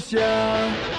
Lucia.